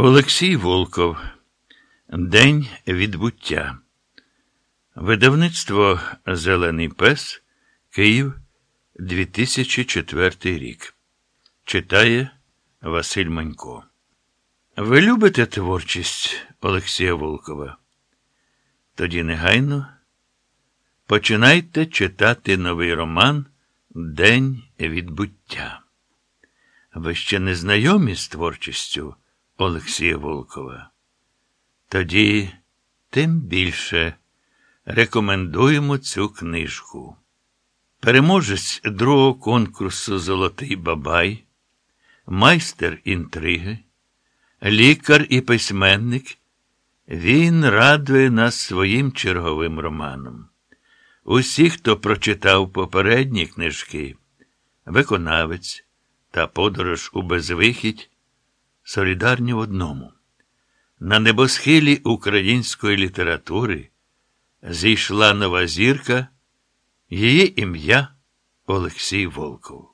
Олексій Волков. День відбуття. Видавництво Зелений пес Київ 2004 рік. Читає Василь Манько. Ви любите творчість Олексія Волкова? Тоді негайно починайте читати новий роман День відбуття. Ви ще не знайомі з творчістю Олексія Волкова? Тоді тим більше рекомендуємо цю книжку. Переможець другого конкурсу Золотий Бабай, майстер інтриги, лікар і письменник, він радує нас своїм черговим романом. Усі, хто прочитав попередні книжки, виконавець та подорож у безвихідь, солідарні в одному. На небосхилі української літератури зійшла нова зірка, її ім'я Олексій Волков.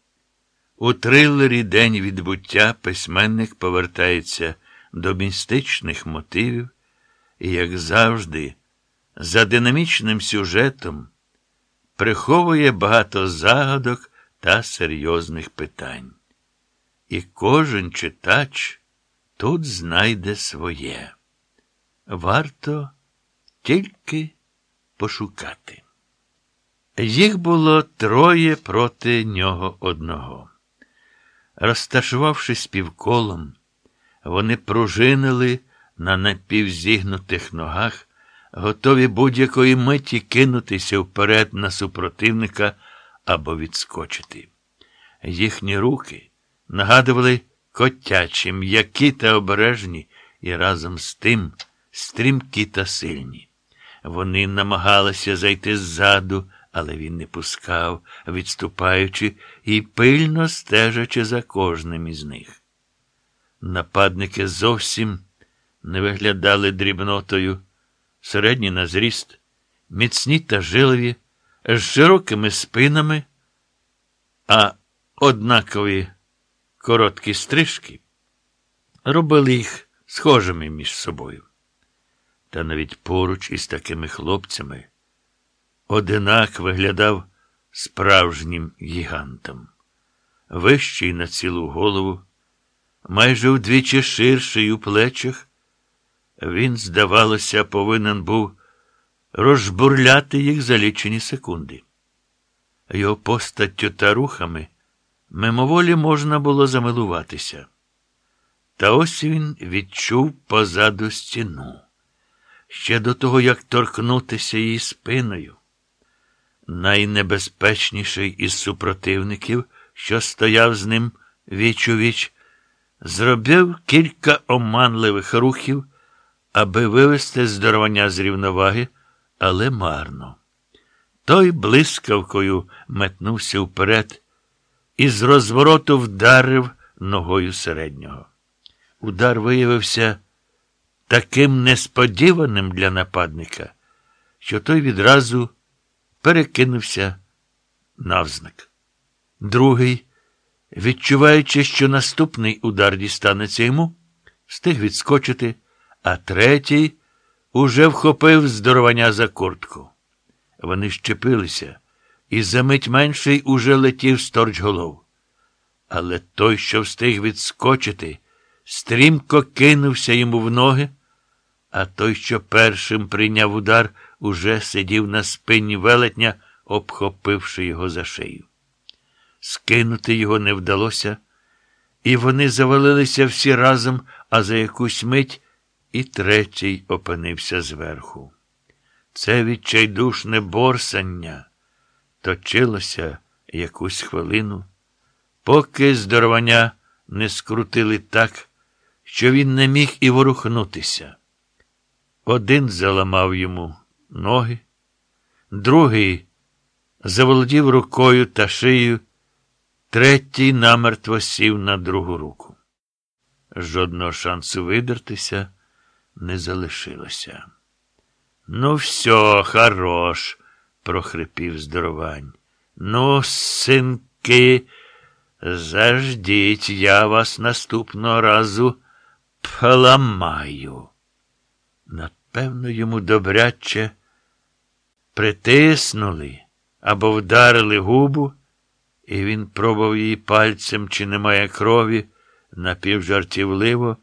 У трилері День відбуття письменник повертається до містичних мотивів і, як завжди, за динамічним сюжетом приховує багато загадок та серйозних питань. І кожен читач тут знайде своє. Варто тільки пошукати. Їх було троє проти нього одного. Розташувавшись півколом, вони пружинили на напівзігнутих ногах, готові будь-якої миті кинутися вперед на супротивника або відскочити. Їхні руки нагадували котячі, м'які та обережні, і разом з тим стрімкі та сильні. Вони намагалися зайти ззаду, але він не пускав, відступаючи і пильно стежачи за кожним із них. Нападники зовсім не виглядали дрібнотою, середні на зріст, міцні та жилові, з широкими спинами, а однакові короткі стрижки робили їх схожими між собою. Та навіть поруч із такими хлопцями одинак виглядав справжнім гігантом, вищий на цілу голову, майже вдвічі ширший у плечах, він, здавалося, повинен був розбурляти їх за лічені секунди. Його постаттю та рухами мимоволі можна було замилуватися. Та ось він відчув позаду стіну. Ще до того, як торкнутися її спиною. Найнебезпечніший із супротивників, що стояв з ним віч у віч, зробив кілька оманливих рухів, аби вивести здоровання з рівноваги, але марно. Той блискавкою метнувся вперед і з розвороту вдарив ногою середнього. Удар виявився таким несподіваним для нападника, що той відразу перекинувся навзнак. Другий, відчуваючи, що наступний удар дістанеться йому, встиг відскочити, а третій уже вхопив здоровання за куртку. Вони щепилися, і за мить менший уже летів сторч голов. Але той, що встиг відскочити, стрімко кинувся йому в ноги, а той, що першим прийняв удар, уже сидів на спині велетня, обхопивши його за шию. Скинути його не вдалося, і вони завалилися всі разом, а за якусь мить і третій опинився зверху. Це відчайдушне борсання точилося якусь хвилину, поки здоровання не скрутили так, що він не міг і ворухнутися. Один заламав йому ноги, другий заволодів рукою та шиєю, третій намертво сів на другу руку. Жодного шансу видертися не залишилося. Ну, все, хорош, прохрипів здоровань. Ну, синки, заждіть, я вас наступного разу поламаю. Напевно, йому добряче притиснули або вдарили губу, і він пробував її пальцем, чи немає крові, напівжартівливо,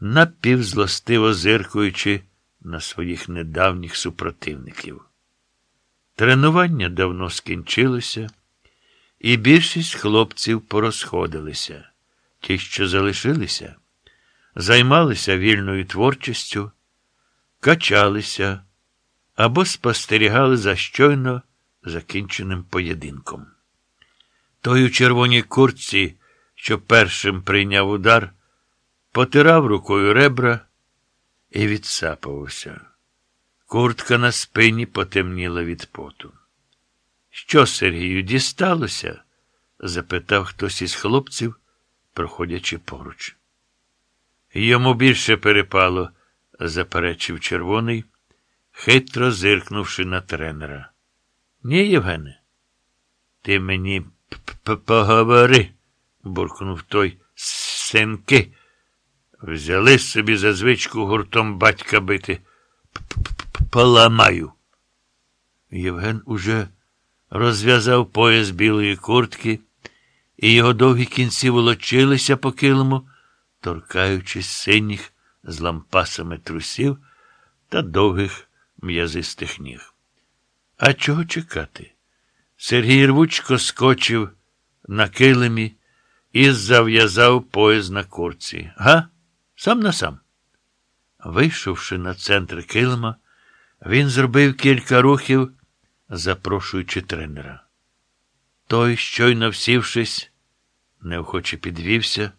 напівзлостиво зиркуючи на своїх недавніх супротивників. Тренування давно скінчилося, і більшість хлопців порозходилися. Ті, що залишилися, займалися вільною творчістю, качалися або спостерігали за щойно закінченим поєдинком. Той у червоній куртці, що першим прийняв удар, потирав рукою ребра і відсапувався. Куртка на спині потемніла від поту. Що Сергію дісталося? запитав хтось із хлопців, проходячи поруч. Йому більше перепало, заперечив червоний, хитро зиркнувши на тренера. Ні, Євгене, ти мені п -п поговори, буркнув той синки. Взяли собі за звичку гуртом батька бити. Поламаю. Євген уже розв'язав пояс білої куртки, і його довгі кінці волочилися по килиму, торкаючись синіх з лампасами трусів та довгих м'язистих ніг. А чого чекати? Сергій рвучко скочив на килимі і зав'язав пояс на курці. Га? Сам на сам. Вийшовши на центр килима, він зробив кілька рухів, запрошуючи тренера. Той, щойно всівшись, неохоче підвівся,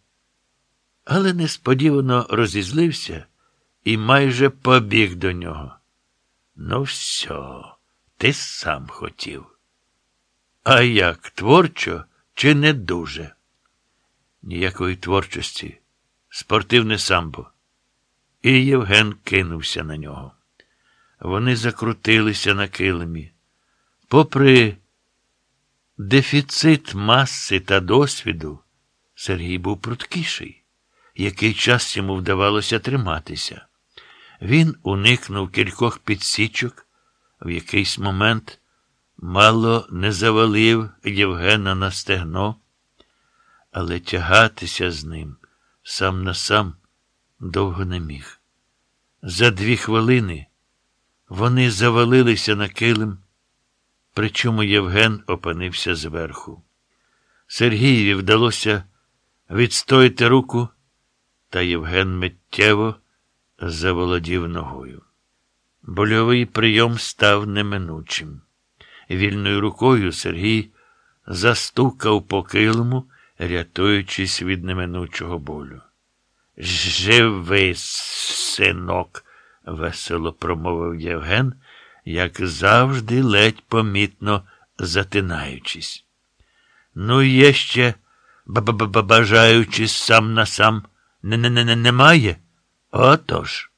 але несподівано розізлився і майже побіг до нього. Ну, все, ти сам хотів. А як творчо чи не дуже? Ніякої творчості, спортивне самбо. І Євген кинувся на нього. Вони закрутилися на килимі. Попри дефіцит маси та досвіду, Сергій був пруткіший, який час йому вдавалося триматися. Він уникнув кількох підсічок, в якийсь момент мало не завалив Євгена на стегно, але тягатися з ним сам на сам довго не міг. За дві хвилини вони завалилися на килим, причому Євген опинився зверху. Сергієві вдалося відстояти руку, та Євген миттєво заволодів ногою. Больовий прийом став неминучим. Вільною рукою Сергій застукав по килиму, рятуючись від неминучого болю. Живи, синок, весело промовив Євген, як завжди, ледь помітно затинаючись. Ну, є ще, бажаючись сам на сам, не не не немає? Отож.